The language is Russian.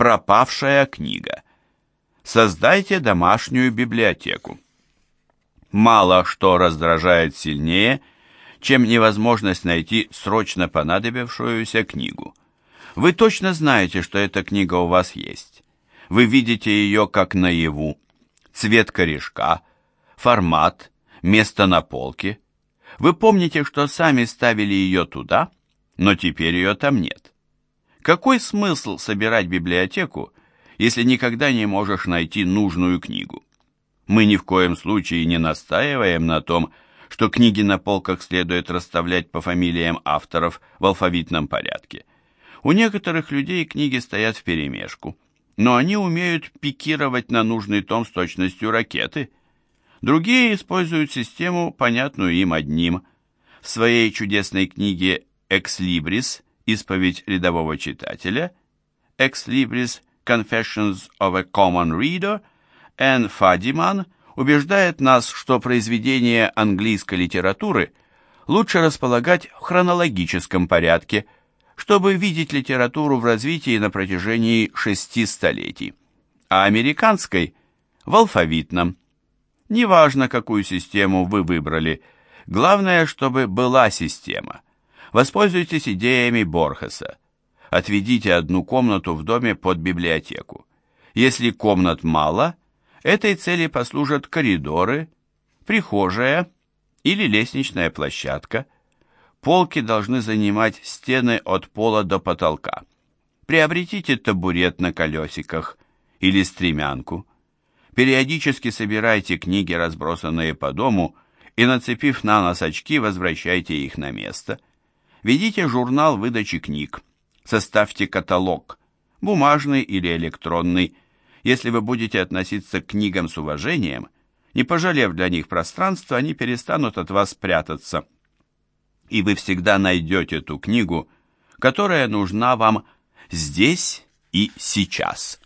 Пропавшая книга. Создайте домашнюю библиотеку. Мало что раздражает сильнее, чем невозможность найти срочно понадобившуюся книгу. Вы точно знаете, что эта книга у вас есть. Вы видите ее как наяву. Цвет корешка, формат, место на полке. Вы помните, что сами ставили ее туда, но теперь ее там нет. Какой смысл собирать библиотеку, если никогда не можешь найти нужную книгу? Мы ни в коем случае не настаиваем на том, что книги на полках следует расставлять по фамилиям авторов в алфавитном порядке. У некоторых людей книги стоят вперемешку, но они умеют пикировать на нужный том с точностью ракеты. Другие используют систему, понятную им одним. В своей чудесной книге «Экслибрис» «Исповедь рядового читателя», «Ex Libris Confessions of a Common Reader», Энн Фадиман убеждает нас, что произведения английской литературы лучше располагать в хронологическом порядке, чтобы видеть литературу в развитии на протяжении шести столетий, а американской – в алфавитном. Неважно, какую систему вы выбрали, главное, чтобы была система – Воспользуйтесь идеями Борхеса. Отведите одну комнату в доме под библиотеку. Если комнат мало, этой цели послужат коридоры, прихожая или лестничная площадка. Полки должны занимать стены от пола до потолка. Приобретите табурет на колесиках или стремянку. Периодически собирайте книги, разбросанные по дому, и, нацепив на нос очки, возвращайте их на место – Ведите журнал выдачи книг. Составьте каталог, бумажный или электронный. Если вы будете относиться к книгам с уважением, не пожалев для них пространства, они перестанут от вас прятаться. И вы всегда найдете ту книгу, которая нужна вам здесь и сейчас.